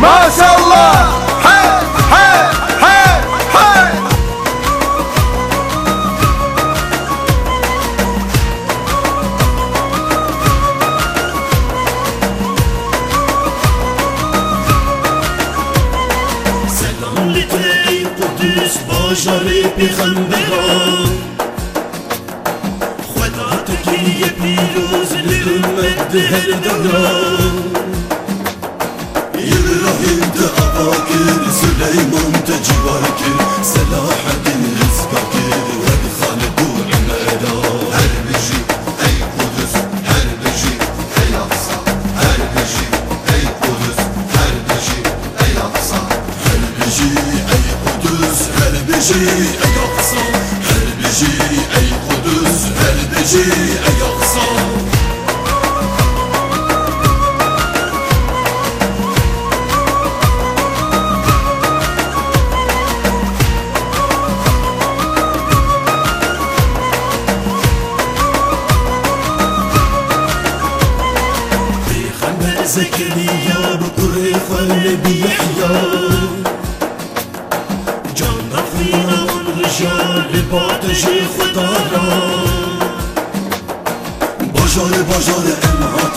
maşallah Hey hey hey hey سلام لتي قدس باجر پیغمبران خدا تکی پیروز لأمت هر Abakir, Süleyman de Civakir Selahaddin Rizkakir ve Halid bu İmera Her beşi ey Kudüs, her beşi ey Aksa Her beşi ey Kudüs, her beşi ey Aksa Her beşi ey Kudüs, her beşi ey Aksa Her beşi ey Kudüs, her beşi ey زكريا بكر قلبي يحيى جان أخوينا منغشى شيخ دارا بجار بجار امها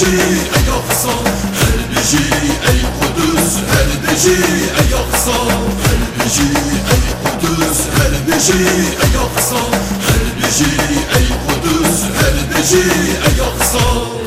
هر بجي اي اقصى هر بجي اي قدس هر بجي اي اقصى هر بجي اي قدس هر بجي اي اقصى هر بجي اي قدس هر بجي اي اقصى